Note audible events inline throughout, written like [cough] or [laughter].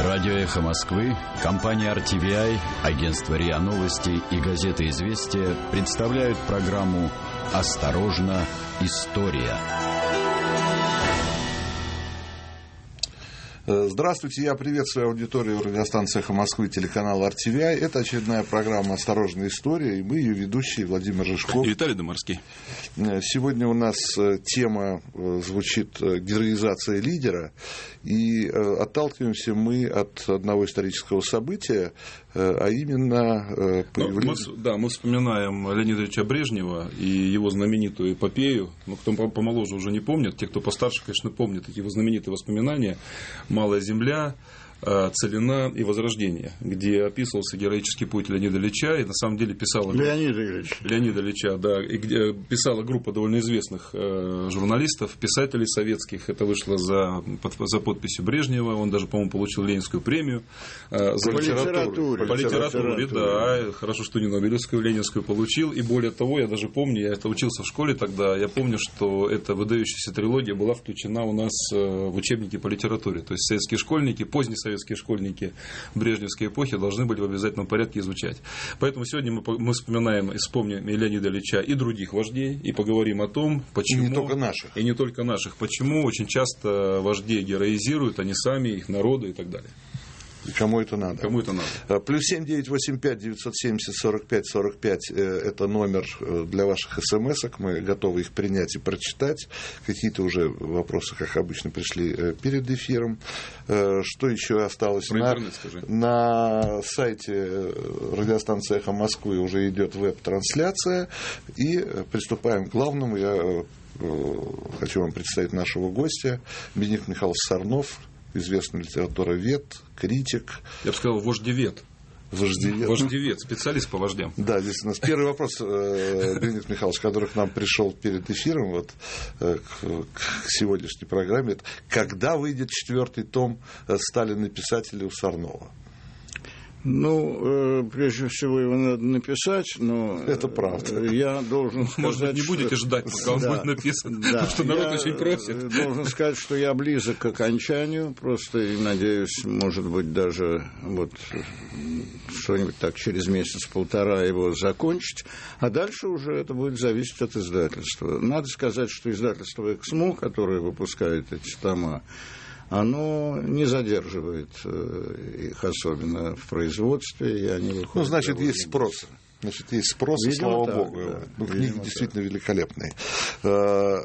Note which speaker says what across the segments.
Speaker 1: Радио «Эхо Москвы», компания RTVI, агентство РИА Новости и газета «Известия» представляют программу «Осторожно! История».
Speaker 2: Здравствуйте, я приветствую аудиторию радиостанции «Эхо Москвы» телеканала RTVI. Это очередная программа «Осторожная история», и мы ее ведущие Владимир Жишков.
Speaker 3: И Виталий Доморский.
Speaker 2: Э, сегодня у нас э, тема звучит «Героизация лидера», и отталкиваемся мы от одного исторического события, а именно
Speaker 3: появление... Ну, мы, да, мы вспоминаем Леонида Ильича Брежнева и его знаменитую эпопею. Ну, кто помоложе уже не помнит, те, кто постарше, конечно, помнят эти его знаменитые воспоминания «Малая земля», Э, «Целина» и «Возрождение», где описывался героический путь Леонида Ильича, и на самом деле писала...
Speaker 4: Леонида Ильича.
Speaker 3: Леонида Ильича, да, и где писала группа довольно известных э, журналистов, писателей советских, это вышло за, под, за подписью Брежнева, он даже, по-моему, получил Ленинскую премию.
Speaker 4: Э, за по литературе.
Speaker 3: По литературе, да, хорошо, что не Нобелевскую, Ленинскую получил, и более того, я даже помню, я это учился в школе тогда, я помню, что эта выдающаяся трилогия была включена у нас в учебники по литературе, то есть советские школьники, поздние советские советские школьники брежневской эпохи должны были в обязательном порядке изучать. Поэтому сегодня мы, мы вспоминаем и вспомним и Леонида Ильича, и других вождей, и поговорим о том, почему...
Speaker 2: И не только наших.
Speaker 3: И не только наших. Почему очень часто вождей героизируют, они сами, их народы и так далее.
Speaker 2: Кому это надо?
Speaker 3: Кому это надо?
Speaker 2: Э, плюс семь девять восемь пять девятьсот семьдесят сорок пять сорок пять э, это номер э, для ваших смс -ок. Мы готовы их принять и прочитать. Какие-то уже вопросы, как обычно, пришли перед эфиром. Что еще осталось?
Speaker 3: Про на, скажи.
Speaker 2: на сайте радиостанции «Эхо Москвы» уже идет веб-трансляция. И приступаем к главному. Я хочу вам представить нашего гостя, Бенедикт Михайлович Сарнов, известный литературовед, критик.
Speaker 3: Я бы сказал, вождевед.
Speaker 2: Вождевед.
Speaker 3: Вождевед, специалист по вождям.
Speaker 2: Да, здесь у нас первый вопрос, э, Леонид Михайлович, который к нам пришел перед эфиром, вот, э, к сегодняшней программе, это когда выйдет четвертый том э, Сталина писателя у Сарнова?
Speaker 4: Ну, э, прежде всего его надо написать, но... [laughs]
Speaker 2: Это правда.
Speaker 4: Я должен сказать...
Speaker 3: Может быть, не будете ждать, пока он да, будет написан, да, потому [laughs] что народ очень просит.
Speaker 4: должен сказать, что я близок к окончанию, просто и надеюсь, может быть, даже вот что-нибудь так через месяц-полтора его закончить, а дальше уже это будет зависеть от издательства. Надо сказать, что издательство «Эксмо», которое выпускает эти тома, оно не задерживает э, их особенно в производстве, и они выходят...
Speaker 2: Ну, значит, есть спрос. Значит, есть спрос, Видимо, слава так, богу. Да. Ну, книги Видимо, действительно так. великолепные. Э,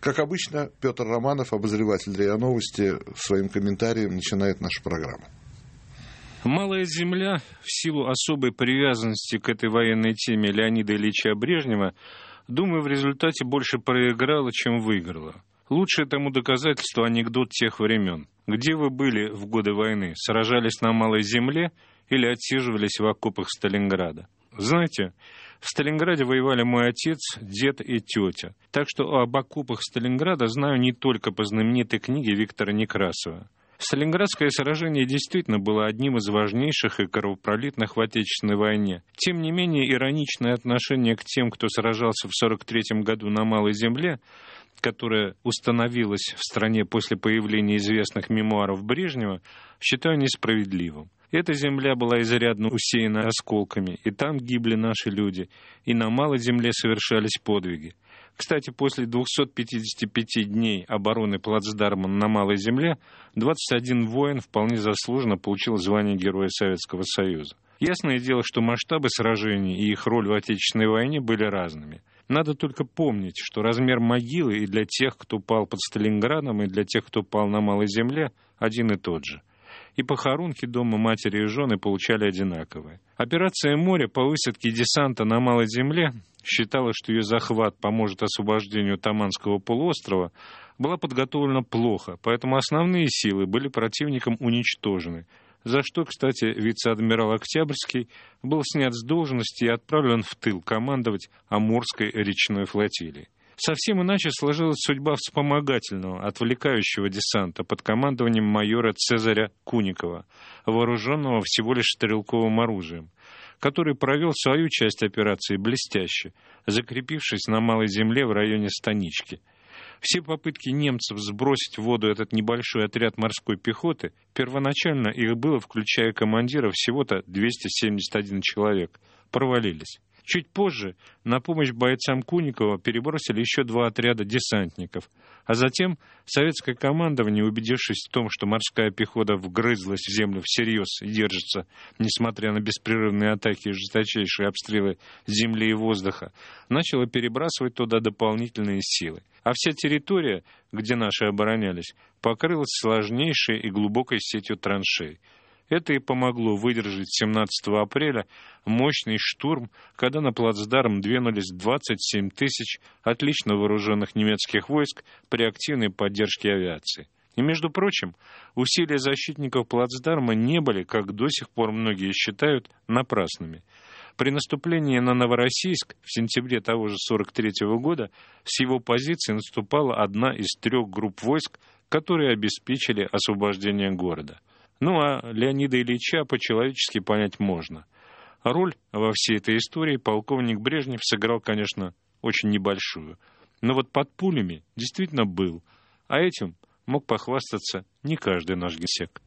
Speaker 2: как обычно, Петр Романов, обозреватель РИА Новости, своим комментарием начинает нашу программу.
Speaker 5: Малая земля, в силу особой привязанности к этой военной теме Леонида Ильича Брежнева, думаю, в результате больше проиграла, чем выиграла. Лучшее тому доказательство анекдот тех времен. Где вы были в годы войны? Сражались на Малой Земле или отсиживались в окопах Сталинграда? Знаете, в Сталинграде воевали мой отец, дед и тетя. Так что об окопах Сталинграда знаю не только по знаменитой книге Виктора Некрасова. Сталинградское сражение действительно было одним из важнейших и кровопролитных в Отечественной войне. Тем не менее, ироничное отношение к тем, кто сражался в 1943 году на Малой Земле, которая установилась в стране после появления известных мемуаров Брежнева, считаю несправедливым. Эта земля была изрядно усеяна осколками, и там гибли наши люди, и на малой земле совершались подвиги. Кстати, после 255 дней обороны плацдарма на Малой Земле 21 воин вполне заслуженно получил звание Героя Советского Союза. Ясное дело, что масштабы сражений и их роль в Отечественной войне были разными. Надо только помнить, что размер могилы и для тех, кто пал под Сталинградом, и для тех, кто пал на Малой Земле, один и тот же. И похоронки дома матери и жены получали одинаковые. Операция «Море» по высадке десанта на Малой Земле считала, что ее захват поможет освобождению Таманского полуострова, была подготовлена плохо, поэтому основные силы были противником уничтожены, за что, кстати, вице-адмирал Октябрьский был снят с должности и отправлен в тыл командовать Амурской речной флотилией. Совсем иначе сложилась судьба вспомогательного, отвлекающего десанта под командованием майора Цезаря Куникова, вооруженного всего лишь стрелковым оружием, который провел свою часть операции блестяще, закрепившись на малой земле в районе Станички – Все попытки немцев сбросить в воду этот небольшой отряд морской пехоты, первоначально их было, включая командира, всего-то 271 человек, провалились. Чуть позже на помощь бойцам Куникова перебросили еще два отряда десантников, а затем советское командование, убедившись в том, что морская пехота вгрызлась в землю всерьез и держится, несмотря на беспрерывные атаки и жесточайшие обстрелы земли и воздуха, начало перебрасывать туда дополнительные силы. А вся территория, где наши оборонялись, покрылась сложнейшей и глубокой сетью траншей – это и помогло выдержать 17 апреля мощный штурм, когда на плацдарм двинулись 27 тысяч отлично вооруженных немецких войск при активной поддержке авиации. И, между прочим, усилия защитников плацдарма не были, как до сих пор многие считают, напрасными. При наступлении на Новороссийск в сентябре того же 43 -го года с его позиции наступала одна из трех групп войск, которые обеспечили освобождение города – ну а Леонида Ильича по-человечески понять можно. Роль во всей этой истории полковник Брежнев сыграл, конечно, очень небольшую. Но вот под пулями действительно был, а этим мог похвастаться не каждый наш гесек.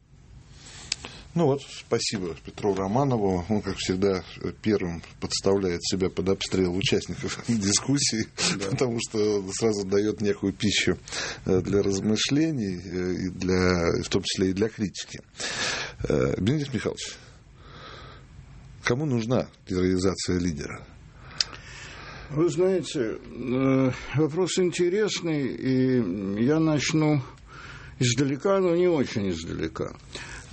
Speaker 2: Ну вот, спасибо Петру Романову. Он, как всегда, первым подставляет себя под обстрел участников [laughs] дискуссии, да. потому что сразу дает некую пищу э, для размышлений, э, и для, в том числе и для критики. Э, Бенедикт Михайлович, кому нужна героизация лидера?
Speaker 4: Вы знаете, вопрос интересный, и я начну издалека, но не очень издалека.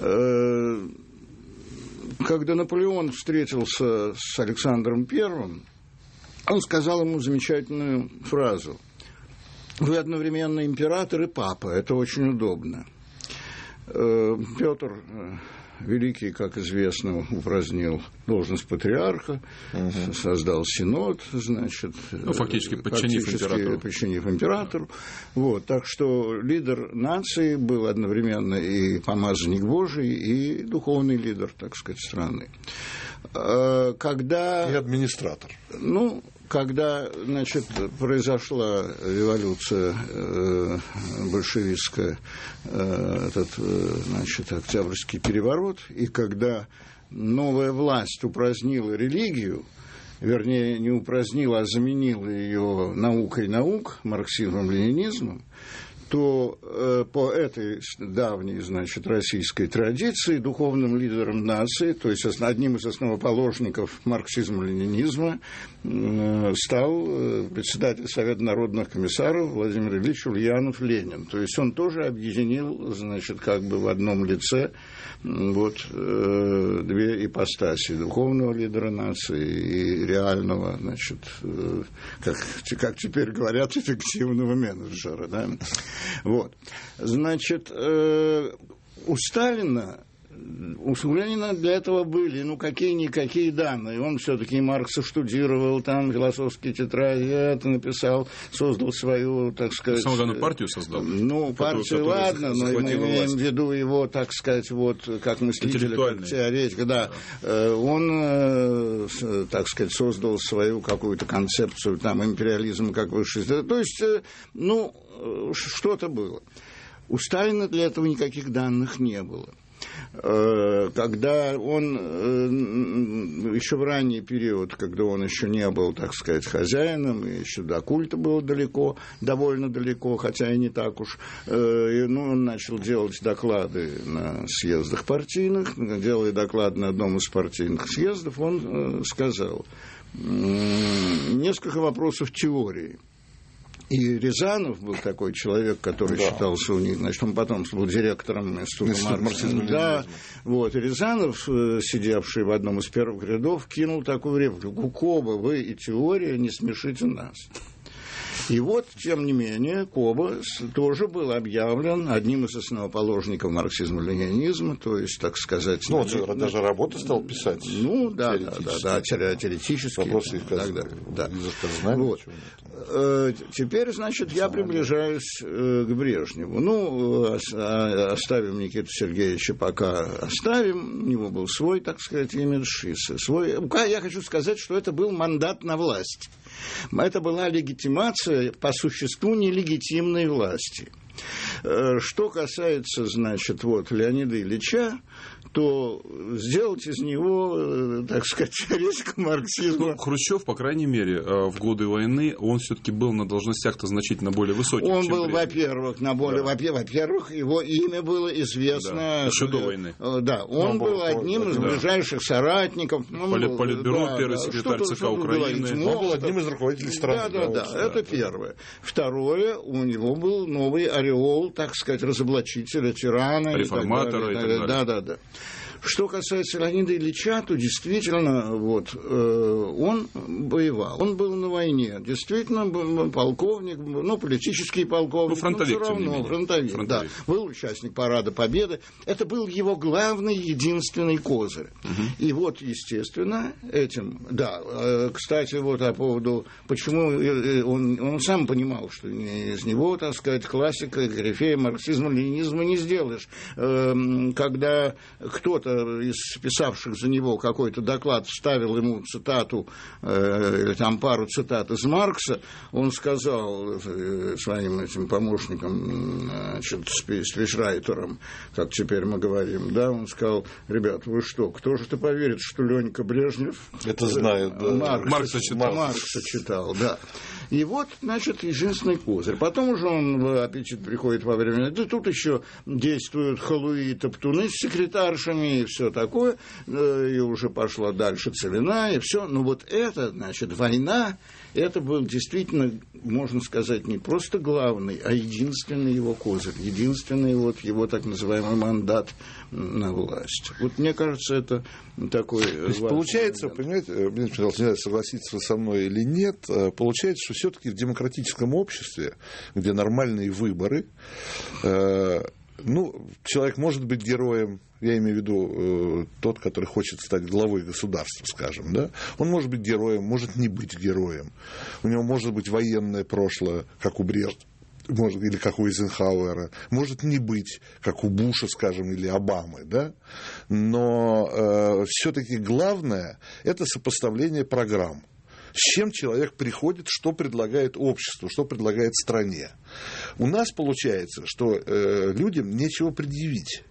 Speaker 4: Э, когда Наполеон встретился с Александром Первым, он сказал ему замечательную фразу. Вы одновременно император и папа, это очень удобно. Э, Петр э, Великий, как известно, упразднил должность патриарха, угу. создал синод, значит,
Speaker 3: ну, фактически подчинив фактически императору.
Speaker 4: подчинив императору. Вот, так что лидер нации был одновременно и помазанник Божий, и духовный лидер, так сказать, страны.
Speaker 2: А, когда... И администратор.
Speaker 4: Ну, когда значит, произошла революция э, большевистская, э, этот э, значит, октябрьский переворот, и когда новая власть упразднила религию, вернее, не упразднила, а заменила ее наукой наук, марксизмом, ленинизмом, то э, по этой давней, значит, российской традиции духовным лидером нации, то есть одним из основоположников марксизма-ленинизма, э, стал э, председатель Совета народных комиссаров Владимир Ильич Ульянов Ленин. То есть он тоже объединил, значит, как бы в одном лице вот две ипостаси духовного лидера нации и реального, значит, как, как теперь говорят, эффективного менеджера. Да? Вот. Значит, э, у Сталина у Ленина для этого были, ну, какие-никакие данные. Он все-таки Маркса штудировал, там, философские тетради, это написал, создал свою, так сказать...
Speaker 3: Самую главную партию создал?
Speaker 4: Ну, партию, ладно, но мы имеем в виду его, так сказать, вот, как мыслителя, как теоретика, да. да. Э, он, э, так сказать, создал свою какую-то концепцию, там, империализма как высший... То есть, э, ну, что-то было. У Сталина для этого никаких данных не было. Э, когда он э, еще в ранний период, когда он еще не был, так сказать, хозяином, и еще до культа было далеко, довольно далеко, хотя и не так уж, э, ну, он начал делать доклады на съездах партийных, делая доклад на одном из партийных съездов, он сказал, несколько вопросов теории – и Рязанов был такой человек, который да. считался у них, значит, он потом был директором института марксизма. Да, вот, и Рязанов, э, сидевший в одном из первых рядов, кинул такую реплику, Коба, вы и теория, не смешите нас. И вот, тем не менее, Коба тоже был объявлен одним из основоположников марксизма-ленинизма, то есть, так сказать...
Speaker 2: Ну, он же даже работы стал писать.
Speaker 4: Ну, да, да, да, да, теоретически.
Speaker 2: Вопросы
Speaker 4: и так далее. Да. Вот. Э, теперь, значит, я приближаюсь э, к Брежневу. Ну, а, оставим Никиту Сергеевича пока оставим. У него был свой, так сказать, имидж, свой... Я хочу сказать, что это был мандат на власть Это была легитимация по существу нелегитимной власти. Э, что касается, значит, вот Леонида Ильича, то сделать из него, э, так сказать, [laughs] резко марксизма.
Speaker 3: Ну, Хрущев, по крайней мере, э, в годы войны, он все-таки был на должностях-то значительно более высоких.
Speaker 4: Он был, во-первых, на более, да. во-первых, его имя было известно.
Speaker 3: Да, еще до войны.
Speaker 4: Да, он, он был, был одним из да. ближайших соратников.
Speaker 3: Он Политбюро, да, первый да, секретарь ЦК Украины.
Speaker 2: Он был одним из руководителей страны.
Speaker 4: Да, да, да, да, это первое. Второе, у него был новый ореол, так сказать, разоблачителя, тирана.
Speaker 3: Реформатора и так далее.
Speaker 4: Да, да, да. Что касается Леонида Ильича, то действительно вот, э, он воевал. Он был на войне. Действительно, был полковник, ну, политический полковник. Ну,
Speaker 3: фронтовик,
Speaker 4: но все равно, фронтовик, фронтовик, да. Был участник Парада Победы. Это был его главный, единственный козырь. Угу. И вот, естественно, этим, да, э, кстати, вот по поводу, почему э, он, он сам понимал, что из него, так сказать, классика, грифея марксизма, ленинизма не сделаешь. Эм, когда кто-то из писавших за него какой-то доклад вставил ему цитату э, или там пару цитат из Маркса, он сказал э, своим этим помощникам, значит, спичрайтерам, как теперь мы говорим, да, он сказал, ребят, вы что, кто же это поверит, что Ленька Брежнев...
Speaker 2: Это знает, да.
Speaker 4: Маркса, Маркса читал. Маркса читал, да. И вот, значит, единственный козырь. Потом уже он аппетит приходит во время... Да тут еще действуют халуи топтуны с секретаршами и все такое. Э, и уже пошла дальше целина и все. Но вот это, значит, война, это был действительно, можно сказать, не просто главный, а единственный его козырь, единственный вот его так называемый мандат на власть. Вот мне кажется, это такой... То
Speaker 2: есть, получается, момент. понимаете, э, не знаю, согласиться со мной или нет, э, получается, что все-таки в демократическом обществе, где нормальные выборы, э, ну, человек может быть героем, я имею в виду э, тот, который хочет стать главой государства, скажем, да, он может быть героем, может не быть героем. У него может быть военное прошлое, как у Брежнева может, или как у Эйзенхауэра, может не быть, как у Буша, скажем, или Обамы, да? но э, все-таки главное – это сопоставление программ. С чем человек приходит, что предлагает обществу, что предлагает стране. У нас получается, что э, людям нечего предъявить.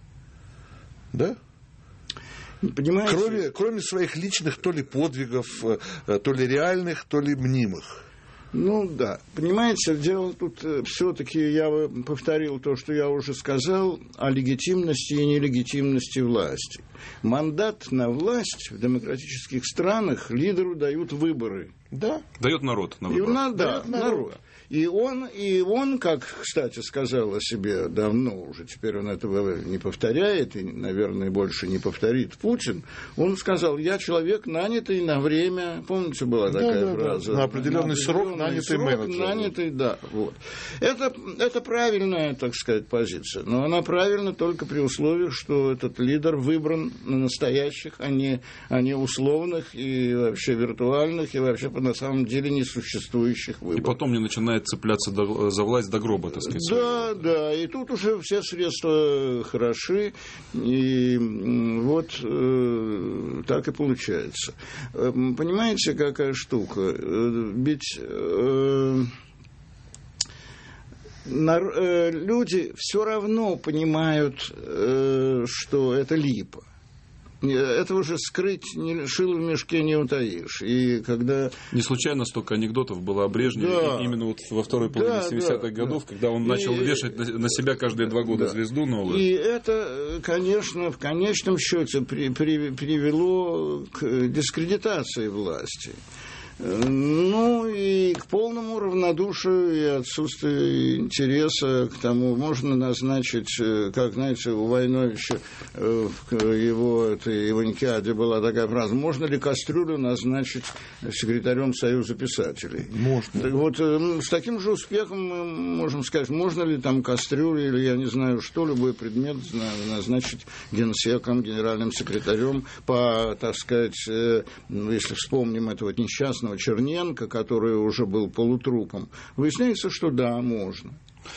Speaker 2: Да?
Speaker 4: Понимаете?
Speaker 2: Кроме, кроме своих личных то ли подвигов, э, то ли реальных, то ли мнимых.
Speaker 4: Ну да, понимаете, дело тут э, все-таки я повторил то, что я уже сказал о легитимности и нелегитимности власти. Мандат на власть в демократических странах лидеру дают выборы.
Speaker 3: Да. Дает народ на выборы.
Speaker 4: И, на, да, народ. народ. И он, и он, как, кстати, сказал о себе давно уже, теперь он этого не повторяет, и, наверное, больше не повторит Путин, он сказал, я человек, нанятый на время, помните, была такая да, фраза?
Speaker 2: Да, на определенный, на срок нанятый срок, менеджер.
Speaker 4: Нанятый, да, вот. Это, это правильная, так сказать, позиция, но она правильна только при условии, что этот лидер выбран на настоящих, а не, а не условных и вообще виртуальных, и вообще на самом деле несуществующих выборах.
Speaker 3: И потом не начинает цепляться до, за власть до гроба, так сказать.
Speaker 4: Да, да, и тут уже все средства хороши, и вот э, так и получается. Э, понимаете, какая штука? Э, ведь... Э, люди все равно понимают, что это липа это уже скрыть не, шил в мешке не утаишь. И когда...
Speaker 3: Не случайно столько анекдотов было о Брежневе да. именно вот во второй половине да, 70-х да, годов, да. когда он и... начал вешать на себя каждые два года да. звезду новую.
Speaker 4: И это, конечно, в конечном счете при, при, привело к дискредитации власти. Ну и к полному равнодушию и отсутствию интереса к тому можно назначить, э, как, знаете, у Войновича э, в его этой Иванькиаде была такая фраза, можно ли кастрюлю назначить секретарем Союза писателей?
Speaker 2: Можно.
Speaker 4: Так вот, э, с таким же успехом мы можем сказать, можно ли там кастрюлю или, я не знаю, что, любой предмет назначить генсеком, генеральным секретарем по, так сказать, если вспомним этого несчастного несчастного Черненко, который уже был полутрупом, выясняется, что да, можно.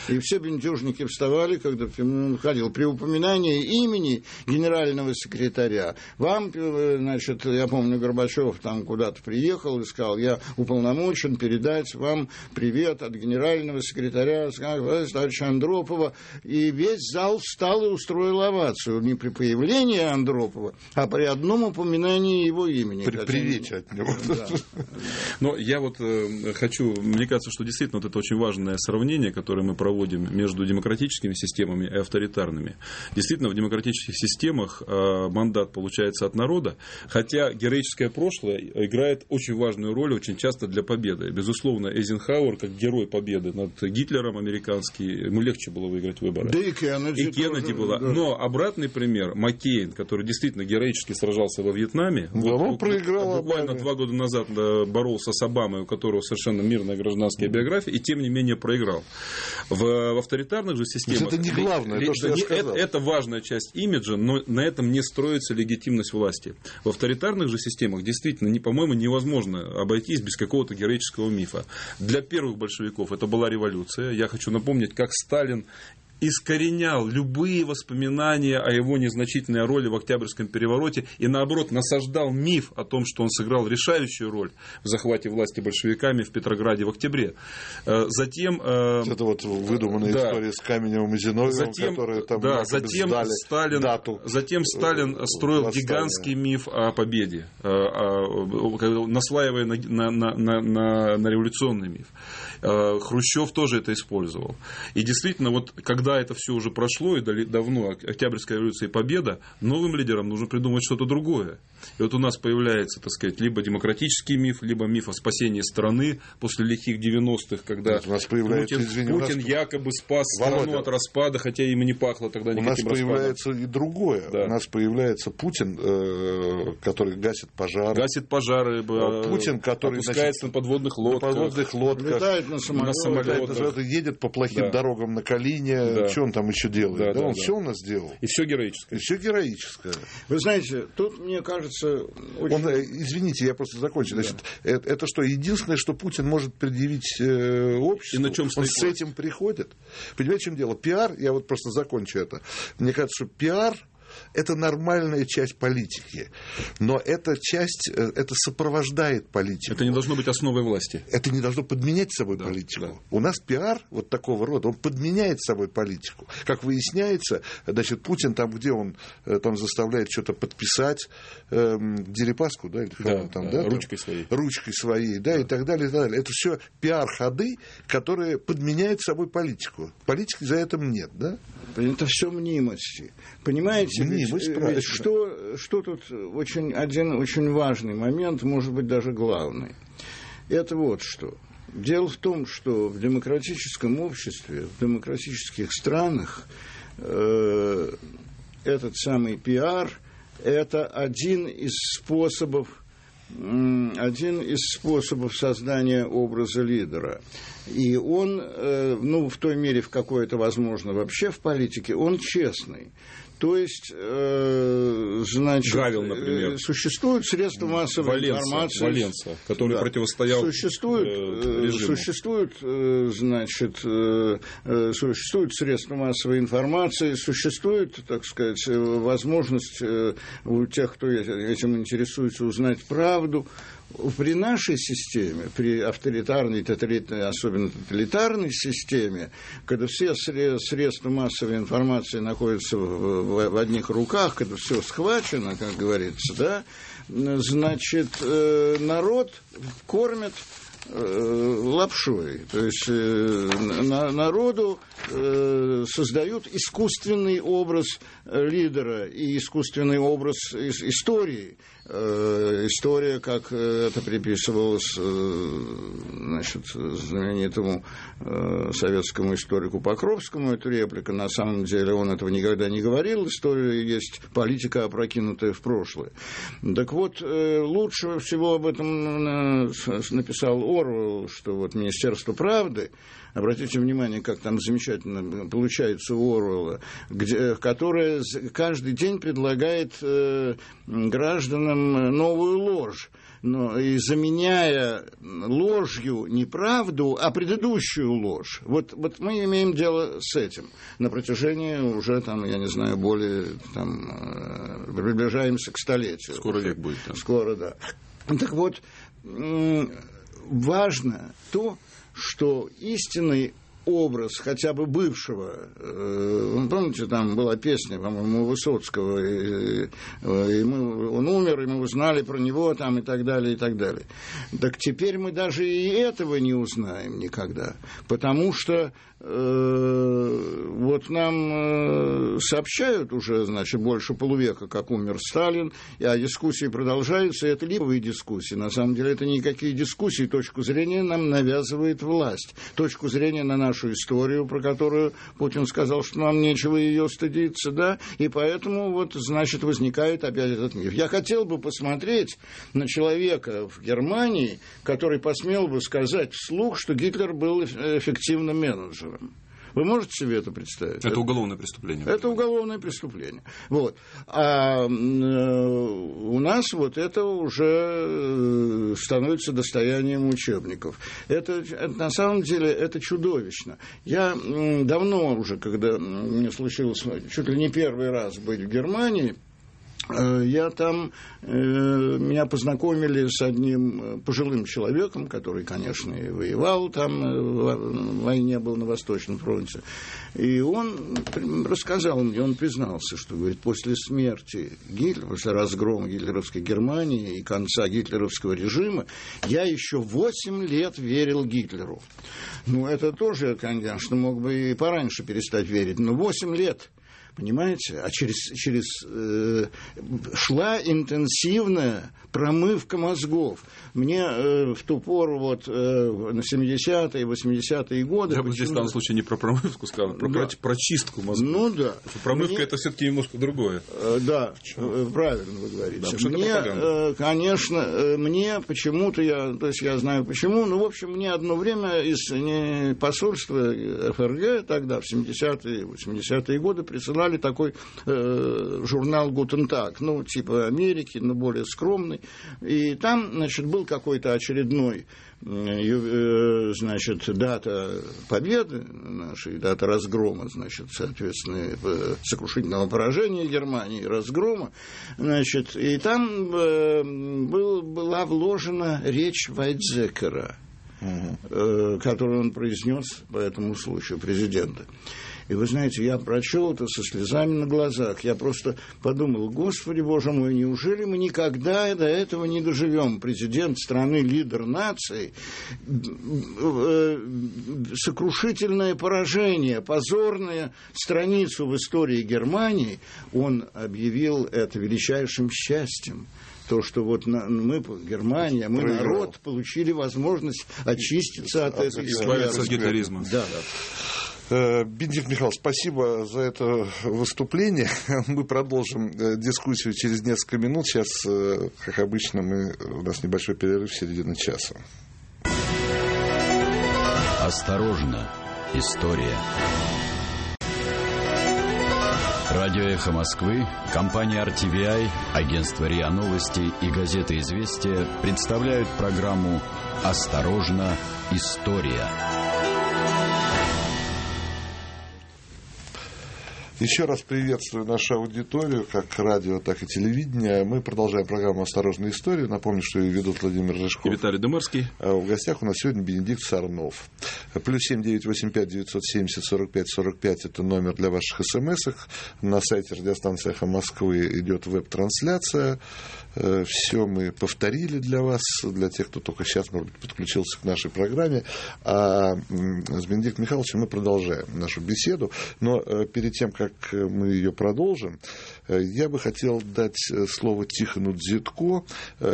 Speaker 4: И все бендюжники вставали, когда он ходил. При упоминании имени генерального секретаря, вам, э, значит, я помню, Горбачев там куда-то приехал и сказал, я уполномочен передать вам привет от генерального секретаря товарища Андропова. И весь зал встал и устроил овацию. Не при появлении Андропова, а при одном упоминании его имени.
Speaker 2: При привете от него. Да.
Speaker 3: Но я вот э, хочу, мне кажется, что действительно вот это очень важное сравнение, которое мы проводим между демократическими системами и авторитарными. Действительно, в демократических системах э, мандат получается от народа, хотя героическое прошлое играет очень важную роль очень часто для победы. Безусловно, Эйзенхауэр, как герой победы над Гитлером американский, ему легче было выиграть выборы.
Speaker 4: Да и Кеннеди.
Speaker 3: И Кеннеди
Speaker 4: тоже,
Speaker 3: была.
Speaker 4: да.
Speaker 3: Но обратный пример, Маккейн, который действительно героически сражался во Вьетнаме,
Speaker 2: Да, он проиграл
Speaker 3: буквально
Speaker 2: Обаме.
Speaker 3: два года назад да, боролся с Обамой, у которого совершенно мирная гражданская биография, и тем не менее проиграл. В, в авторитарных же системах...
Speaker 2: это не главное,
Speaker 3: ли-
Speaker 2: то, что я
Speaker 3: не-
Speaker 2: сказал.
Speaker 3: это, это важная часть имиджа, но на этом не строится легитимность власти. В авторитарных же системах действительно, не, по-моему, невозможно обойтись без какого-то героического мифа. Для первых большевиков это была революция. Я хочу напомнить, как Сталин искоренял любые воспоминания о его незначительной роли в Октябрьском перевороте и, наоборот, насаждал миф о том, что он сыграл решающую роль в захвате власти большевиками в Петрограде в октябре. Э, Затем... э,
Speaker 2: Это вот выдуманная
Speaker 3: Да.
Speaker 2: история с Каменевым и Зиновьевым,
Speaker 3: Затем,
Speaker 2: которые там
Speaker 3: да, затем
Speaker 2: сдали
Speaker 3: Сталин,
Speaker 2: дату.
Speaker 3: затем Сталин
Speaker 2: э,
Speaker 3: строил
Speaker 2: восстания.
Speaker 3: гигантский миф о победе, наслаивая на, на- на- на- на- революционный миф. Хрущев тоже это использовал. И действительно, вот когда это все уже прошло, и дали- давно Октябрьская революция и победа, новым лидерам нужно придумать что-то другое. И вот у нас появляется, так сказать, либо демократический миф, либо миф о спасении страны после лихих 90-х, когда
Speaker 2: у нас появляется,
Speaker 3: Путин,
Speaker 2: извини, у нас
Speaker 3: Путин
Speaker 2: тут-
Speaker 3: якобы спас страну
Speaker 2: Володя,
Speaker 3: от распада, хотя им и не пахло тогда
Speaker 2: У нас
Speaker 3: никаким распадом.
Speaker 2: появляется и другое.
Speaker 3: Да.
Speaker 2: У нас появляется Путин, э, который гасит пожары.
Speaker 3: Гасит пожары, э,
Speaker 2: Путин, который,
Speaker 3: опускается
Speaker 2: значит,
Speaker 3: на подводных
Speaker 2: на
Speaker 3: летках.
Speaker 2: подводных лодках.
Speaker 4: Летает на.
Speaker 3: На
Speaker 2: летает на самолетах, едет по плохим
Speaker 3: Да.
Speaker 2: дорогам на Калине.
Speaker 3: Да.
Speaker 2: Что он там еще делает?
Speaker 3: Да,
Speaker 2: Да,
Speaker 3: да,
Speaker 2: он
Speaker 3: да.
Speaker 2: все у нас сделал.
Speaker 3: И все героическое.
Speaker 2: И все героическое.
Speaker 4: Вы знаете, тут, мне кажется, очень...
Speaker 2: Он, э, извините, я просто закончу. Значит, это, это что, единственное, что Путин может предъявить э, обществу?
Speaker 3: И на чем
Speaker 2: Он
Speaker 3: стоит
Speaker 2: с этим приходит. Понимаете, в чем дело? Пиар, я вот просто закончу это. Мне кажется, что пиар это нормальная часть политики, но эта часть, э, это сопровождает политику.
Speaker 3: Это не должно быть основой власти.
Speaker 2: это не должно подменять собой
Speaker 3: Да,
Speaker 2: политику.
Speaker 3: да.
Speaker 2: У нас пиар вот такого рода, он подменяет собой политику. Как выясняется, значит, Путин там, где он э, там заставляет что-то подписать, эм, Дерипаску, да, или
Speaker 3: Да,
Speaker 2: там,
Speaker 3: да,
Speaker 2: да, там,
Speaker 3: ручкой своей.
Speaker 2: ручкой своей, да, и так далее, и так далее. Это все пиар-ходы, которые подменяют собой политику. Политики за этим нет, да?
Speaker 4: Это все мнимости. Понимаете, ведь,
Speaker 2: Мнимость,
Speaker 4: э,
Speaker 2: правильно.
Speaker 4: что, что тут очень, один очень важный момент, может быть, даже главный. Это вот что. Дело в том, что в демократическом обществе, в демократических странах э, этот самый пиар – это один из способов один из способов создания образа лидера. И он, э, ну, в той мере, в какой это возможно вообще в политике, он честный. То есть, э, значит,
Speaker 3: например.
Speaker 4: э, существуют средства массовой
Speaker 3: Валенса,
Speaker 4: информации.
Speaker 3: Валенса, который
Speaker 4: Да.
Speaker 3: противостоял
Speaker 4: Существует,
Speaker 3: э,
Speaker 4: э,
Speaker 3: режиму.
Speaker 4: существует, э, значит, э, существуют средства массовой информации, существует, так сказать, возможность у тех, кто этим интересуется, узнать правду. При нашей системе, при авторитарной, тоталитарной, особенно тоталитарной системе, когда все сре- средства массовой информации находятся в, одних руках, когда все схвачено, как говорится, да, значит, э, народ кормят э, лапшой. То есть э, на- народу создают искусственный образ лидера и искусственный образ ис- истории. Э, История, как э, это приписывалось э, значит, знаменитому советскому историку Покровскому, эту реплика, на самом деле он этого никогда не говорил, история есть политика, опрокинутая в прошлое. Так вот, лучше всего об этом написал Орвелл, что вот Министерство правды, обратите внимание, как там замечательно получается у Орвелла, где, которое каждый день предлагает гражданам новую ложь но, и заменяя ложью не правду, а предыдущую ложь. Вот, вот мы имеем дело с этим на протяжении уже, там, я не знаю, более, там, э, приближаемся к столетию.
Speaker 3: Скоро век будет. Да.
Speaker 4: Скоро, да. Так вот, важно то, что истинный образ хотя бы бывшего. Э, вы помните, там была песня, по-моему, Высоцкого, и, и мы, он умер, и мы узнали про него там и так далее, и так далее. Так теперь мы даже и этого не узнаем никогда, потому что Э, вот нам э, сообщают уже, значит, больше полувека, как умер Сталин, а дискуссии продолжаются, и это липовые дискуссии. На самом деле это никакие дискуссии, точку зрения нам навязывает власть. Точку зрения на нашу историю, про которую Путин сказал, что нам нечего ее стыдиться, да, и поэтому вот, значит, возникает опять этот миф. Я хотел бы посмотреть на человека в Германии, который посмел бы сказать вслух, что Гитлер был эффективным менеджером. Вы можете себе это представить?
Speaker 3: Это уголовное преступление.
Speaker 4: Это уголовное преступление. Вот. А э, у нас вот это уже э, становится достоянием учебников. Это, это на самом деле это чудовищно. Я давно уже, когда мне случилось чуть ли не первый раз быть в Германии, я там, э, меня познакомили с одним э, пожилым человеком, который, конечно, и воевал там, в войне был на Восточном фронте. И он рассказал мне, он признался, что, говорит, после смерти Гитлера, после разгрома гитлеровской Германии и конца гитлеровского режима, я еще 8 лет верил Гитлеру. Ну, это тоже, конечно, мог бы и пораньше перестать верить, но 8 лет – Понимаете? А через, через э, шла интенсивная промывка мозгов. Мне э, в ту пору, вот э, на 70-е, 80-е годы...
Speaker 3: Я бы здесь в данном случае не про промывку сказал, а про да. прочистку мозгов.
Speaker 4: Ну да.
Speaker 3: Промывка Мне... это все-таки немножко другое.
Speaker 4: Э, да, э, правильно вы говорите. Да, мне, э, конечно, э, мне почему-то, я, то есть я знаю почему, но, в общем, мне одно время из не, посольства ФРГ тогда, в 70-е, 80-е годы присылали издавали такой э, журнал «Гутентаг», ну, типа Америки, но более скромный. И там, значит, был какой-то очередной э, значит, дата победы нашей, дата разгрома, значит, соответственно, сокрушительного поражения Германии, разгрома, значит, и там э, был, была вложена речь Вайдзекера, угу. которую он произнес по этому случаю президента. И вы знаете, я прочел это со слезами на глазах. Я просто подумал, Господи Боже мой, неужели мы никогда до этого не доживем? Президент страны, лидер нации, э, сокрушительное поражение, позорная страницу в истории Германии, он объявил это величайшим счастьем то, что вот мы, Германия, мы, Проиграл. народ, получили возможность очиститься от, от этой
Speaker 3: избавиться от гитлеризма.
Speaker 4: Да, да.
Speaker 2: Э, Бенедикт Михайлович, спасибо за это выступление. [laughs] Мы продолжим э, дискуссию через несколько минут. Сейчас, э, как обычно, мы, у нас небольшой перерыв в середине часа.
Speaker 1: Осторожно, история. Радио «Эхо Москвы», компания RTVI, агентство РИА Новости и газета «Известия» представляют программу «Осторожно, история».
Speaker 2: Еще раз приветствую нашу аудиторию, как радио, так и телевидение. Мы продолжаем программу «Осторожная история». Напомню, что ее ведут Владимир Рыжков.
Speaker 3: И Виталий Дымырский.
Speaker 2: А в гостях у нас сегодня Бенедикт Сарнов. Плюс семь девять восемь пять девятьсот семьдесят сорок пять сорок пять – это номер для ваших смс -ок. На сайте радиостанции «Эхо Москвы» идет веб-трансляция. Э, Все мы повторили для вас, для тех, кто только сейчас, подключился к нашей программе. А с Бенедиктом Михайловичем мы продолжаем нашу беседу. Но э, перед тем, как мы ее продолжим, Я бы хотел дать слово Тихону Дзитко,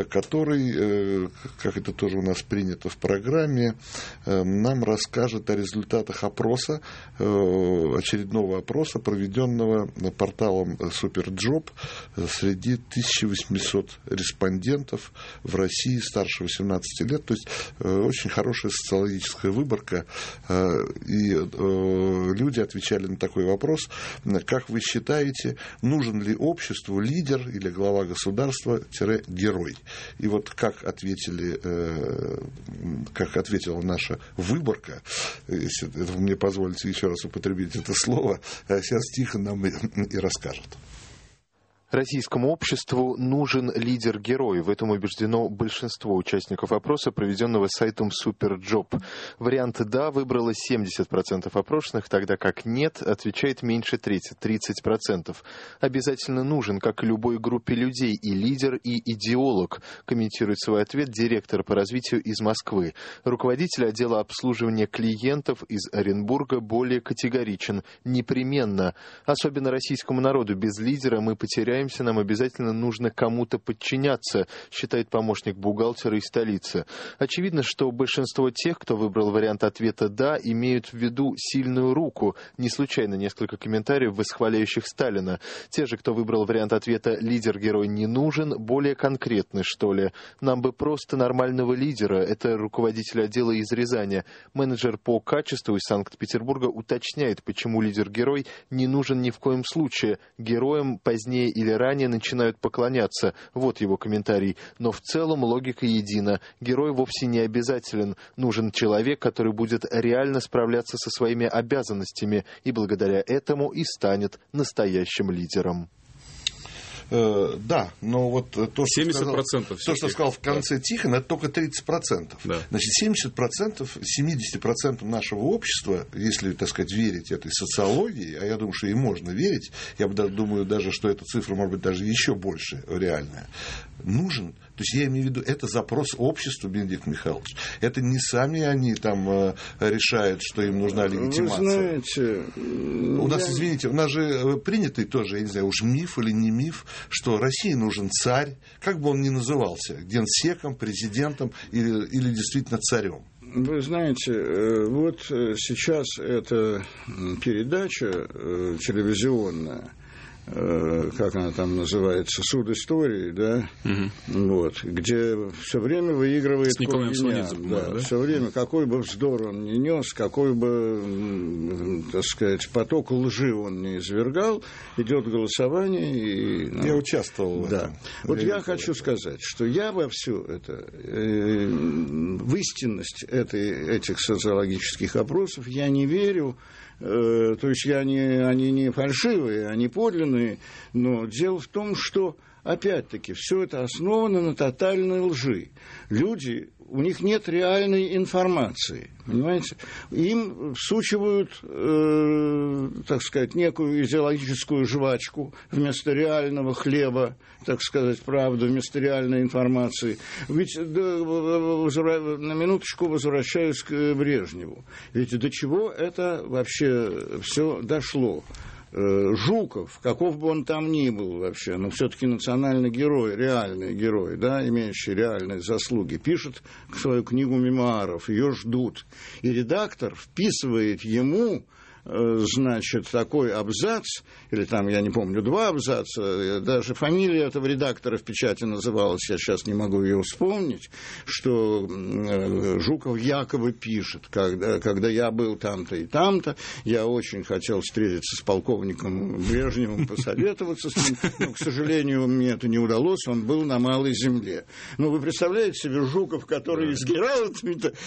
Speaker 2: который, как это тоже у нас принято в программе, нам расскажет о результатах опроса, очередного опроса, проведенного порталом Superjob среди 1800 респондентов в России старше 18 лет. То есть очень хорошая социологическая выборка. И люди отвечали на такой вопрос, как вы считаете, нужен ли обществу лидер или глава государства-герой? И вот как ответили, как ответила наша выборка, если вы мне позволите еще раз употребить это слово, сейчас тихо нам и расскажет.
Speaker 6: Российскому обществу нужен лидер-герой. В этом убеждено большинство участников опроса, проведенного сайтом Superjob. Вариант «да» выбрало 70% опрошенных, тогда как «нет» отвечает меньше трети, 30%. Обязательно нужен, как и любой группе людей, и лидер, и идеолог, комментирует свой ответ директор по развитию из Москвы. Руководитель отдела обслуживания клиентов из Оренбурга более категоричен. Непременно. Особенно российскому народу без лидера мы потеряем стараемся, нам обязательно нужно кому-то подчиняться, считает помощник бухгалтера из столицы. Очевидно, что большинство тех, кто выбрал вариант ответа «да», имеют в виду сильную руку. Не случайно несколько комментариев, восхваляющих Сталина. Те же, кто выбрал вариант ответа «лидер-герой не нужен», более конкретны, что ли. Нам бы просто нормального лидера. Это руководитель отдела из Рязани. Менеджер по качеству из Санкт-Петербурга уточняет, почему лидер-герой не нужен ни в коем случае. Героям позднее или ранее начинают поклоняться. Вот его комментарий. Но в целом логика едина. Герой вовсе не обязателен. Нужен человек, который будет реально справляться со своими обязанностями и благодаря этому и станет настоящим лидером.
Speaker 2: Э, да, но вот то, что,
Speaker 3: 70%
Speaker 2: сказал, то, что сказал в конце да. Тихон, это только 30%. Да. Значит, 70%, 70% нашего общества, если, так сказать, верить этой социологии, а я думаю, что и можно верить, я думаю даже, что эта цифра может быть даже еще больше реальная, нужен то есть я имею в виду, это запрос обществу, Бенедикт Михайлович. Это не сами они там э, решают, что им нужна легитимация.
Speaker 4: Вы знаете...
Speaker 2: У нас, я... извините, у нас же э, принятый тоже, я не знаю, уж миф или не миф, что России нужен царь, как бы он ни назывался, генсеком, президентом или, или действительно царем.
Speaker 4: Вы знаете, э, вот сейчас эта передача телевизионная, как она там называется, суд истории, да, угу. вот, где все время выигрывает Ковринян, да, да, все время, какой бы вздор он ни нес, какой бы, так сказать, поток лжи он не извергал, идет голосование и...
Speaker 2: Ну, я участвовал в
Speaker 4: да. этом. Вот я, хочу сказать, что я во все это, э, в истинность этой, этих социологических опросов я не верю, Э, то есть не, они не фальшивые, они подлинные, но дело в том, что опять-таки все это основано на тотальной лжи. Люди у них нет реальной информации, понимаете? Им всучивают, э, так сказать, некую идеологическую жвачку вместо реального хлеба, так сказать, правду, вместо реальной информации. Ведь да, на минуточку возвращаюсь к Брежневу. Ведь до чего это вообще все дошло? Э, Жуков, каков бы он там ни был вообще, но все-таки национальный герой, реальный герой, да, имеющий реальные заслуги, пишет свою книгу мемуаров, ее ждут. И редактор вписывает ему значит, такой абзац, или там, я не помню, два абзаца, даже фамилия этого редактора в печати называлась, я сейчас не могу ее вспомнить, что э, Жуков якобы пишет, когда, когда я был там-то и там-то, я очень хотел встретиться с полковником Брежневым, посоветоваться с ним, но, к сожалению, мне это не удалось, он был на Малой Земле. Ну, вы представляете себе Жуков, который с генералами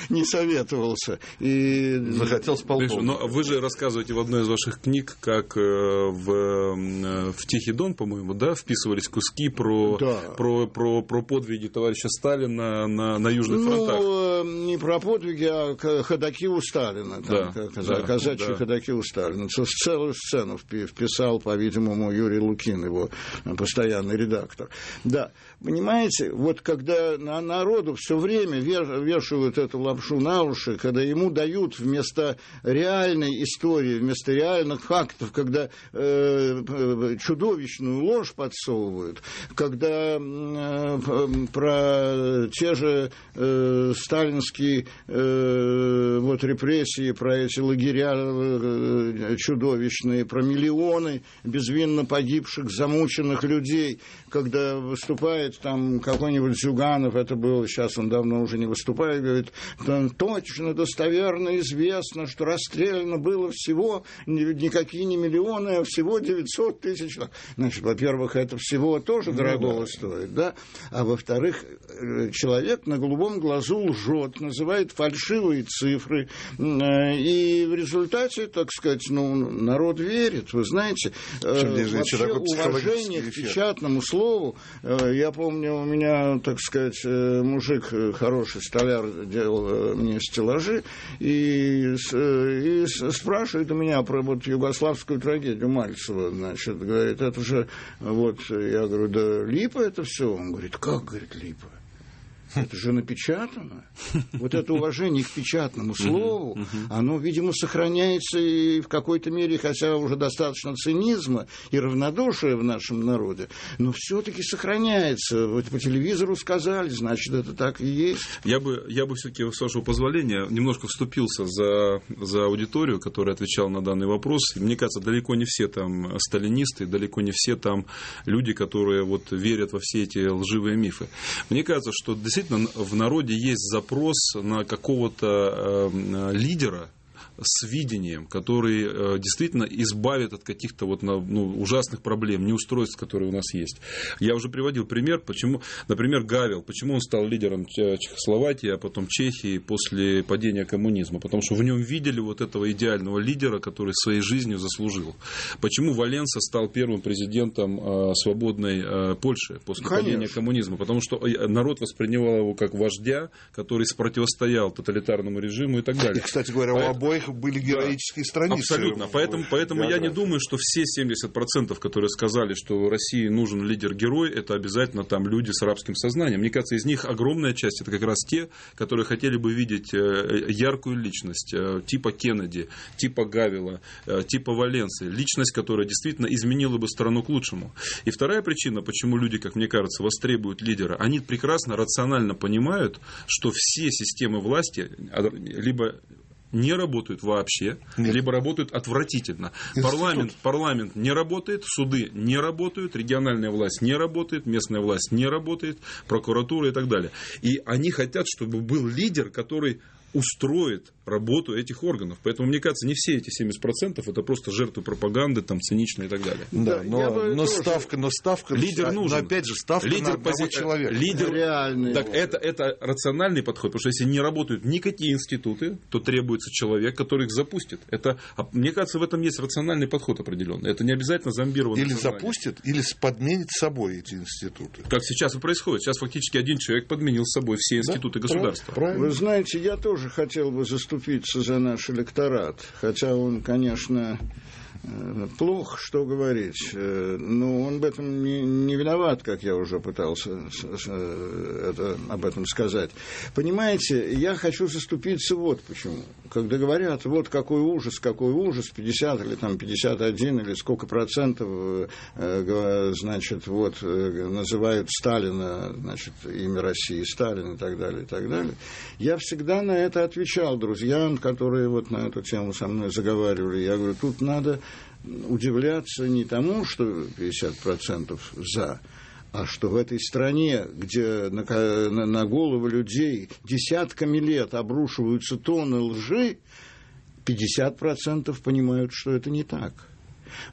Speaker 4: не советовался, и...
Speaker 2: Захотел с полковником.
Speaker 3: Но вы же рассказывали рассказываете в одной из ваших книг, как э, в, э, в Тихий Дон, по-моему, да, вписывались куски про, да. про, про, про подвиги товарища Сталина на, на южных
Speaker 4: ну,
Speaker 3: фронтах.
Speaker 4: Ну, не про подвиги, а ходаки у Сталина. Там, да, да, казачьи да. ходаки у Сталина. Целую сцену вписал, по-видимому, Юрий Лукин, его постоянный редактор. Да, понимаете, вот когда на народу все время вешают эту лапшу на уши, когда ему дают вместо реальной истории, вместо реальных фактов, когда э, чудовищную ложь подсовывают, когда э, про те же э, сталинские э, вот репрессии, про эти лагеря э, чудовищные, про миллионы безвинно погибших, замученных людей, когда выступает там какой-нибудь Зюганов, это было, сейчас он давно уже не выступает, говорит, точно, достоверно известно, что расстреляно было всего никакие не миллионы, а всего 900 тысяч. Значит, во-первых, это всего тоже ну, дорогого да. стоит, да? А во-вторых, э, человек на голубом глазу лжет, называет фальшивые цифры, э, и в результате, так сказать, ну, народ верит, вы знаете, э, вообще уважение к печатному слову, я помню, у меня, так сказать, мужик хороший, столяр, делал мне стеллажи, и, и спрашивает у меня про вот югославскую трагедию Мальцева, значит, говорит, это же, вот, я говорю, да липа это все. Он говорит, как, говорит, липа? Это же напечатано. [laughs] Вот это уважение к печатному слову, оно, видимо, сохраняется и в какой-то мере, хотя уже достаточно цинизма и равнодушия в нашем народе, но все-таки сохраняется. Вот по телевизору сказали, значит, это так и есть.
Speaker 3: Я бы, я бы все-таки, с вашего позволения, немножко вступился за, за аудиторию, которая отвечала на данный вопрос. Мне кажется, далеко не все там сталинисты, далеко не все там люди, которые вот верят во все эти лживые мифы. Мне кажется, что действительно действительно в народе есть запрос на какого-то э, лидера, с видением, который э, действительно избавит от каких-то вот, ну, ужасных проблем, неустройств, которые у нас есть. Я уже приводил пример, почему, например, Гавел, почему он стал лидером Чехословакии, а потом Чехии после падения коммунизма, потому что в нем видели вот этого идеального лидера, который своей жизнью заслужил. Почему Валенса стал первым президентом э, свободной э, Польши после Конечно. падения коммунизма, потому что народ воспринимал его как вождя, который противостоял тоталитарному режиму и так далее. И,
Speaker 2: кстати говоря, у обоих них были героические да, страницы.
Speaker 3: Абсолютно. Поэтому, поэтому я не думаю, что все 70%, которые сказали, что России нужен лидер-герой, это обязательно там люди с арабским сознанием. Мне кажется, из них огромная часть это как раз те, которые хотели бы видеть э, яркую личность, э, типа Кеннеди, типа Гавила, э, типа Валенции. Личность, которая действительно изменила бы страну к лучшему. И вторая причина, почему люди, как мне кажется, востребуют лидера, они прекрасно, рационально понимают, что все системы власти а, либо не работают вообще, Нет. либо работают отвратительно. Парламент, парламент не работает, суды не работают, региональная власть не работает, местная власть не работает, прокуратура и так далее. И они хотят, чтобы был лидер, который устроит работу этих органов. Поэтому, мне кажется, не все эти 70% это просто жертвы пропаганды, там, циничные и так далее.
Speaker 2: Да, но, но тоже... ставка, но ставка...
Speaker 3: Лидер нужен.
Speaker 2: Но опять же, ставка лидер на одного пози... человека.
Speaker 3: Лидер... Реальный. Так, это, это рациональный подход, потому что если не работают никакие институты, то требуется человек, который их запустит. Это, а, мне кажется, в этом есть рациональный подход определенный. Это не обязательно зомбированный
Speaker 2: Или сознание. запустит, или подменит собой эти институты.
Speaker 3: Как сейчас и происходит. Сейчас фактически один человек подменил собой все институты да? государства.
Speaker 4: Правильно. Вы знаете, я тоже хотел бы заступиться за наш электорат, хотя он, конечно, плохо, что говорить. Э, но он в этом не, не виноват, как я уже пытался это, об этом сказать. Понимаете, я хочу заступиться вот почему. Когда говорят, вот какой ужас, какой ужас, 50 или там 51 или сколько процентов, э, значит, вот называют Сталина, значит, имя России Сталин и так далее, и так далее. Я всегда на это отвечал друзьям, которые вот на эту тему со мной заговаривали. Я говорю, тут надо удивляться не тому, что 50% за, а что в этой стране, где на, на, на головы людей десятками лет обрушиваются тонны лжи, 50% понимают, что это не так.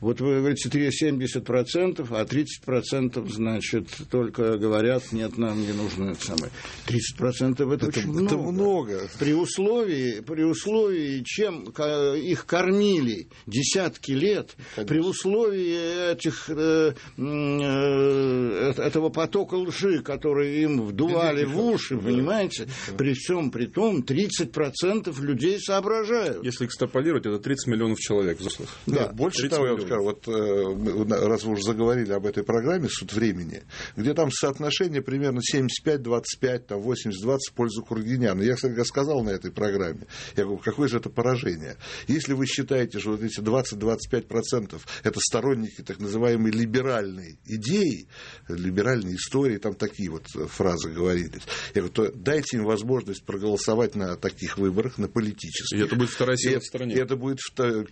Speaker 4: Вот вы говорите 70%, а 30% значит только говорят, нет, нам не нужно это самое. 30% это, это очень много.
Speaker 2: Это много.
Speaker 4: При условии, при условии, чем их кормили десятки лет, Конечно. при условии этих, э, э, этого потока лжи, который им вдували в уши, понимаете, при всем при том 30% людей соображают.
Speaker 3: Если экстраполировать, это 30 миллионов человек
Speaker 2: взрослых. Да, Нет, больше я скажу, вот э, раз вы уже заговорили об этой программе «Суд времени», где там соотношение примерно 75-25, там 80-20 в пользу Кургиняна. Я, кстати, сказал на этой программе, я говорю, какое же это поражение. Если вы считаете, что вот эти 20-25% это сторонники так называемой либеральной идеи, либеральной истории, там такие вот фразы говорились, я говорю, то дайте им возможность проголосовать на таких выборах, на политических.
Speaker 3: И это будет вторая сила в стране.
Speaker 2: И это будет,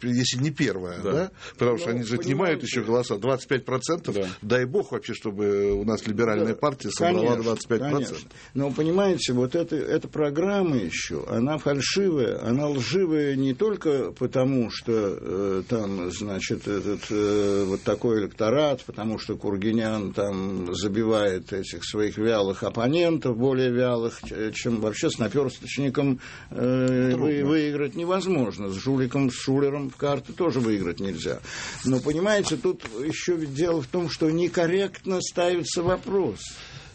Speaker 2: если не первая, да? да? Потому что ну, они же отнимают еще голоса. 25%, да. дай бог вообще, чтобы у нас либеральная да, партия собрала конечно, 25%. Конечно.
Speaker 4: Но понимаете, вот это, эта программа еще, она фальшивая, она лживая не только потому, что э, там, значит, этот э, вот такой электорат, потому что Кургинян там забивает этих своих вялых оппонентов, более вялых, чем вообще с наперсточником э, вы, выиграть невозможно. С жуликом, с шулером в карты тоже выиграть нельзя. Но, понимаете, тут еще ведь дело в том, что некорректно ставится вопрос.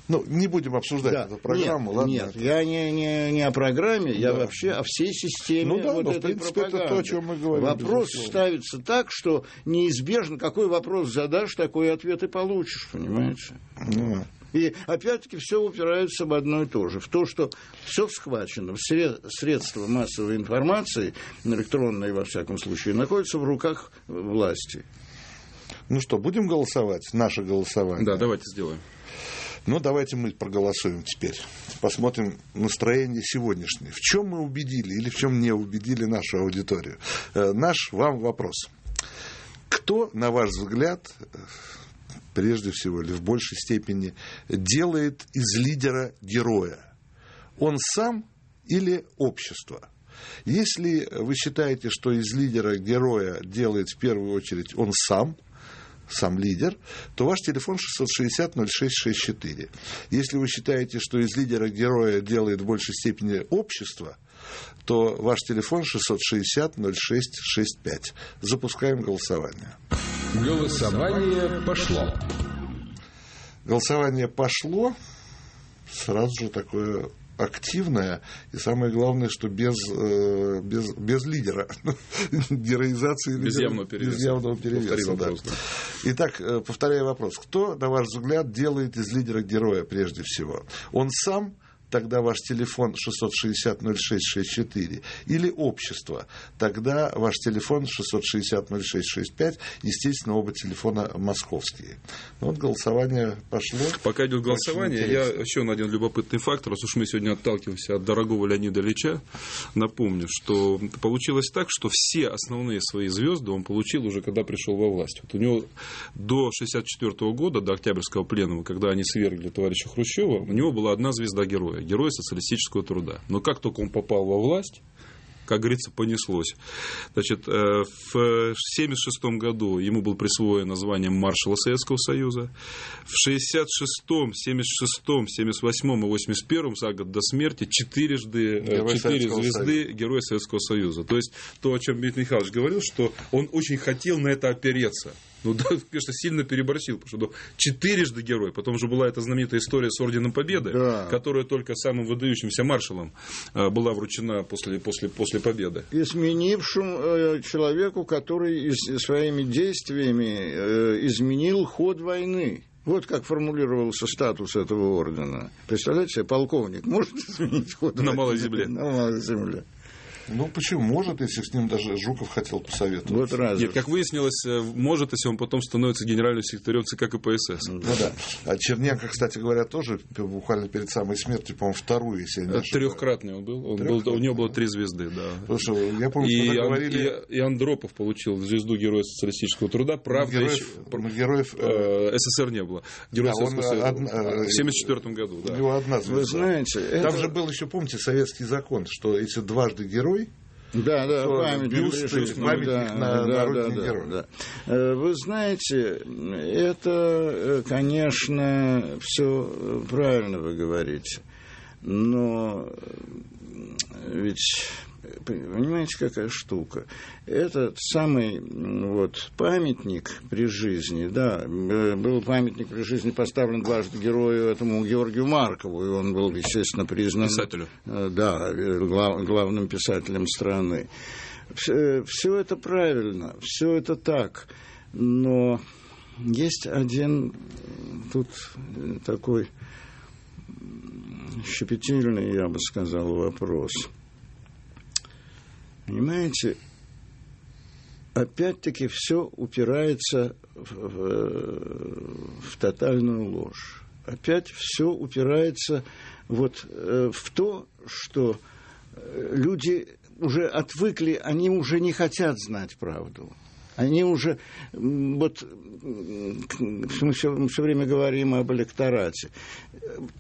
Speaker 2: Ну, не будем обсуждать да. эту программу,
Speaker 4: нет,
Speaker 2: ладно?
Speaker 4: Нет, я не, не, не о программе, да. я вообще о всей системе ну, да, вот но, этой в принципе, пропаганды.
Speaker 2: это то, о чем мы говорим.
Speaker 4: Вопрос безусловно. ставится так, что неизбежно, какой вопрос задашь, такой ответ и получишь, понимаете? Ну, и опять-таки все упирается в одно и то же, в то, что все схвачено, все средства массовой информации, электронные во всяком случае, находятся в руках власти.
Speaker 2: Ну что, будем голосовать? Наше голосование.
Speaker 3: Да, давайте сделаем.
Speaker 2: Ну, давайте мы проголосуем теперь. Посмотрим настроение сегодняшнее. В чем мы убедили или в чем не убедили нашу аудиторию? Э, наш вам вопрос. Кто, на ваш взгляд, прежде всего или в большей степени делает из лидера героя? Он сам или общество? Если вы считаете, что из лидера героя делает в первую очередь он сам, сам лидер, то ваш телефон 660-0664. Если вы считаете, что из лидера героя делает в большей степени общество, то ваш телефон 660-0665. Запускаем голосование.
Speaker 1: Голосование пошло.
Speaker 2: Голосование пошло. Сразу же такое активная, и самое главное, что без, э, без, без лидера, [laughs] героизации
Speaker 3: без лидера, явного перевеса.
Speaker 2: Без явного перевеса вопрос, да. Итак, э, повторяю вопрос. Кто, на ваш взгляд, делает из лидера героя прежде всего? Он сам тогда ваш телефон 660-0664, или общество, тогда ваш телефон 660-0665, естественно, оба телефона московские. Ну, вот голосование пошло.
Speaker 3: Пока идет голосование, я еще на один любопытный фактор, раз уж мы сегодня отталкиваемся от дорогого Леонида Ильича, напомню, что получилось так, что все основные свои звезды он получил уже, когда пришел во власть. Вот у него до 64 года, до Октябрьского пленума, когда они свергли товарища Хрущева, у него была одна звезда героя герой социалистического труда. Но как только он попал во власть, как говорится, понеслось. Значит, э, в 1976 году ему было присвоено звание маршала Советского Союза. В 1966, 1976, 1978 и 1981 за год до смерти четырежды, э, четыре звезды Союза. Героя Советского Союза. То есть то, о чем Дмитрий Михайлович говорил, что он очень хотел на это опереться. Ну, да, [laughs] конечно, сильно переборщил, потому что ну, четырежды герой. Потом же была эта знаменитая история с Орденом Победы, да. которая только самым выдающимся маршалом э, была вручена после, после, после победы.
Speaker 4: И сменившим э, человеку, который своими действиями э, изменил ход войны. Вот как формулировался статус этого ордена. Представляете себе, полковник может [laughs] изменить ход
Speaker 3: На малой земле.
Speaker 4: На малой земле.
Speaker 2: Ну, почему? Может, если с ним даже Жуков хотел посоветовать.
Speaker 3: Вот раз. Нет, как выяснилось, э, может, если он потом становится генеральным секретарем ЦК КПСС.
Speaker 2: Ну да. А Черненко, кстати говоря, тоже буквально перед самой смертью, по-моему, вторую, если я не ошибаюсь.
Speaker 3: Трехкратный он был. Он был. У него было три звезды, да.
Speaker 2: Потому что я помню, и,
Speaker 3: что говорили... и, и Андропов получил звезду Героя социалистического труда. Правда,
Speaker 2: героев, еще... героев...
Speaker 3: Э, СССР не было. Герой да, Советского Союза. Од... В 1974 году, да.
Speaker 2: У него одна звезда.
Speaker 4: Вы знаете,
Speaker 2: Там это... же был еще, помните, советский закон, что если дважды герой,
Speaker 4: Да, да,
Speaker 2: то
Speaker 4: памятник,
Speaker 2: бюсты, памятник
Speaker 4: да,
Speaker 2: на,
Speaker 4: да,
Speaker 2: на родине
Speaker 4: да,
Speaker 2: героя.
Speaker 4: да. Э, Вы знаете, это, э, конечно, все правильно вы говорите, но э, ведь Понимаете, какая штука? Этот самый вот, памятник при жизни, да, э, был памятник при жизни поставлен дважды герою этому Георгию Маркову, и он был, естественно, признан...
Speaker 3: Писателю.
Speaker 4: э, Да, э, глав- главным писателем страны. Все это правильно, все это так, но есть один э, тут э, такой щепетильный, я бы сказал, вопрос. Понимаете, опять-таки все упирается в, в- в тотальную ложь. Опять все упирается вот э, в то, что э, люди уже отвыкли, они уже не хотят знать правду. Они уже, вот мы все, все время говорим об электорате.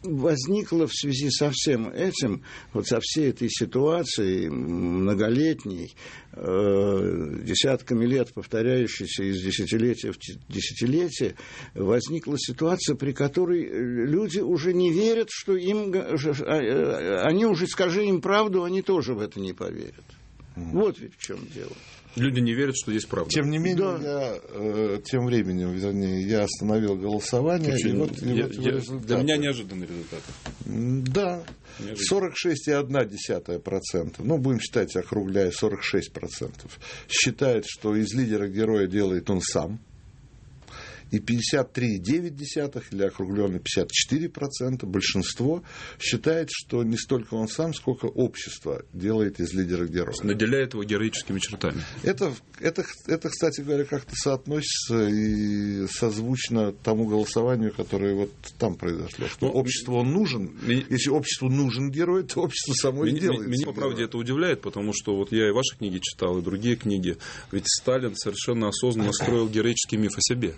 Speaker 4: Возникло в связи со всем этим, вот со всей этой ситуацией многолетней, э, десятками лет повторяющейся из десятилетия в десятилетие, возникла ситуация, при которой э, люди уже не верят, что им... а, э, Они уже, скажи им правду, они тоже в это не поверят. Вот ведь в чем дело.
Speaker 3: Люди не верят, что есть правда.
Speaker 2: Тем не менее,
Speaker 4: Да.
Speaker 2: я, э, тем временем, вернее, я остановил голосование. и
Speaker 3: Очень-
Speaker 2: вот, и
Speaker 3: я-
Speaker 2: вот
Speaker 3: я-
Speaker 2: результаты.
Speaker 3: для меня неожиданный результат.
Speaker 2: М, Да,
Speaker 3: Неожиданно.
Speaker 2: 46,1%, ну, будем считать, округляя, 46%, считает, что из лидера героя делает он сам. И 53,9% или округленно 54% большинство считает, что не столько он сам, сколько общество делает из лидера героя.
Speaker 3: Наделяет его героическими чертами.
Speaker 2: Это, это, это, кстати говоря, как-то соотносится и созвучно тому голосованию, которое вот там произошло. Что
Speaker 3: Ну,
Speaker 2: обществу он нужен.
Speaker 3: ми-
Speaker 2: Если обществу нужен герой, то общество само и
Speaker 3: Меня,
Speaker 2: делает.
Speaker 3: меня, по
Speaker 2: героя.
Speaker 3: правде, это удивляет, потому что вот я и ваши книги читал, и другие книги. Ведь Сталин совершенно осознанно [coughs] строил героический миф о себе.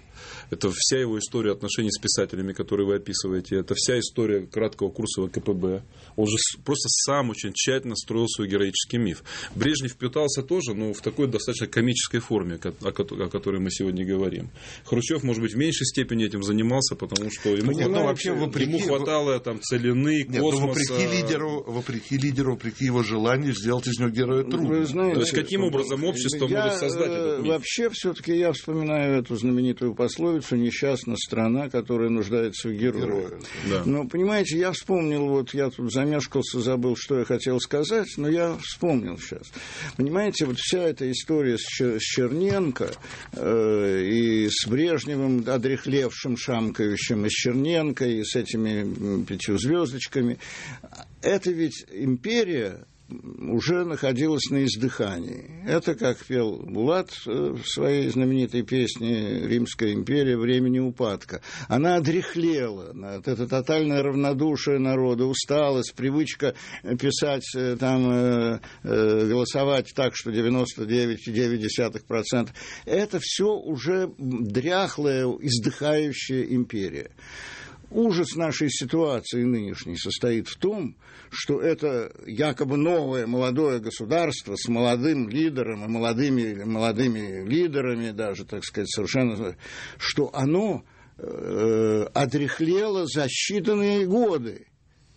Speaker 3: Это вся его история отношений с писателями, которые вы описываете. Это вся история краткого курса ВКПБ. Он же просто сам очень тщательно строил свой героический миф. Брежнев впитался тоже, но в такой достаточно комической форме, о ко- о которой мы сегодня говорим. Хрущев, может быть, в меньшей степени этим занимался, потому что ему,
Speaker 2: Нет, ну,
Speaker 3: хватало,
Speaker 2: вообще, вопреки-
Speaker 3: ему хватало там целины,
Speaker 2: Нет, ну,
Speaker 3: космоса.
Speaker 2: вопреки лидеру, вопреки лидеру, вопреки его желанию сделать из него героя трудно.
Speaker 4: Вы знаете,
Speaker 3: То есть, каким образом общество
Speaker 4: я,
Speaker 3: может создать
Speaker 4: э,
Speaker 3: этот миф?
Speaker 4: Вообще, все-таки я вспоминаю эту знаменитую пословицу «Несчастна страна, которая нуждается в герое».
Speaker 2: Героя.
Speaker 3: Да.
Speaker 4: Но, понимаете, я вспомнил, вот я тут замешкался, забыл, что я хотел сказать, но я вспомнил сейчас. Понимаете, вот вся эта история с, Чер- с Черненко э, и с Брежневым, одрехлевшим, шамкающим, и с Черненко, и с этими пятью звездочками, это ведь империя уже находилась на издыхании. Это, как пел Булат э, в своей знаменитой песне «Римская империя. Времени упадка». Она одрехлела. Это тотальное равнодушие народа, усталость, привычка писать э, там, э, голосовать так, что 99,9%. Это все уже дряхлая, издыхающая империя. Ужас нашей ситуации нынешней состоит в том, что это якобы новое молодое государство с молодым лидером и молодыми, молодыми лидерами даже, так сказать, совершенно, что оно э, одрехлело за считанные годы.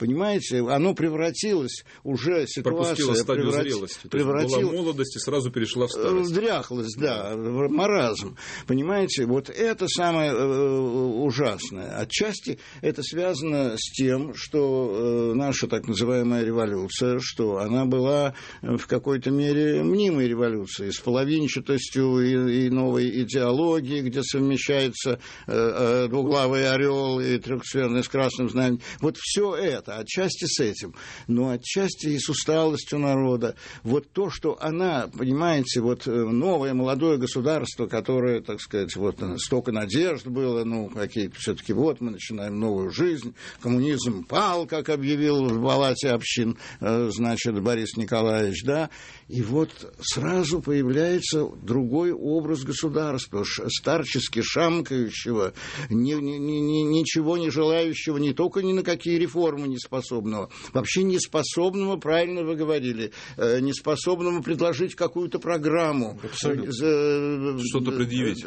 Speaker 4: Понимаете, оно превратилось уже ситуация
Speaker 3: пропустила стадию
Speaker 4: преврат-
Speaker 3: зрелости. Есть была молодость и сразу перешла в старость.
Speaker 4: дряхлость, да, маразм. Понимаете, вот это самое э, ужасное. Отчасти это связано с тем, что э, наша так называемая революция, что она была э, в какой-то мере мнимой революцией, с половинчатостью и, и новой идеологией, где совмещается э, э, двуглавый орел и трехсферный с красным знаменем. Вот все это, отчасти с этим, но отчасти и с усталостью народа. Вот то, что она, понимаете, вот э, новое молодое государство, которое, так сказать, вот э, столько надежд было, ну, какие-то все-таки вот мы начинаем новую жизнь, коммунизм пал, как объявил в палате общин, э, значит, Борис Николаевич, да, и вот сразу появляется другой образ государства, старчески шамкающего, ни- ни- ни- ничего не желающего не только ни на какие реформы, не неспособного. Вообще неспособного, правильно вы говорили, э, неспособного предложить какую-то программу.
Speaker 3: Что-то предъявить.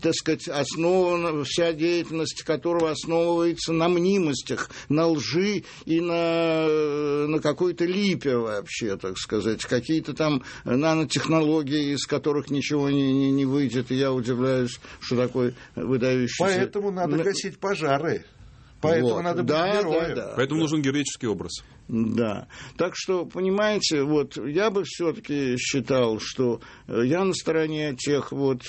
Speaker 4: Так сказать, основана, вся деятельность которого основывается на мнимостях, на лжи и на, на какой-то липе вообще, так сказать. Какие-то там нанотехнологии, из которых ничего не, не, не выйдет. И я удивляюсь, что такой выдающийся...
Speaker 2: Поэтому надо гасить пожары. Поэтому вот. надо быть да, героем. Да,
Speaker 3: да, Поэтому да. нужен героический образ.
Speaker 4: Да. Так что, понимаете, вот я бы все-таки считал, что я на стороне тех вот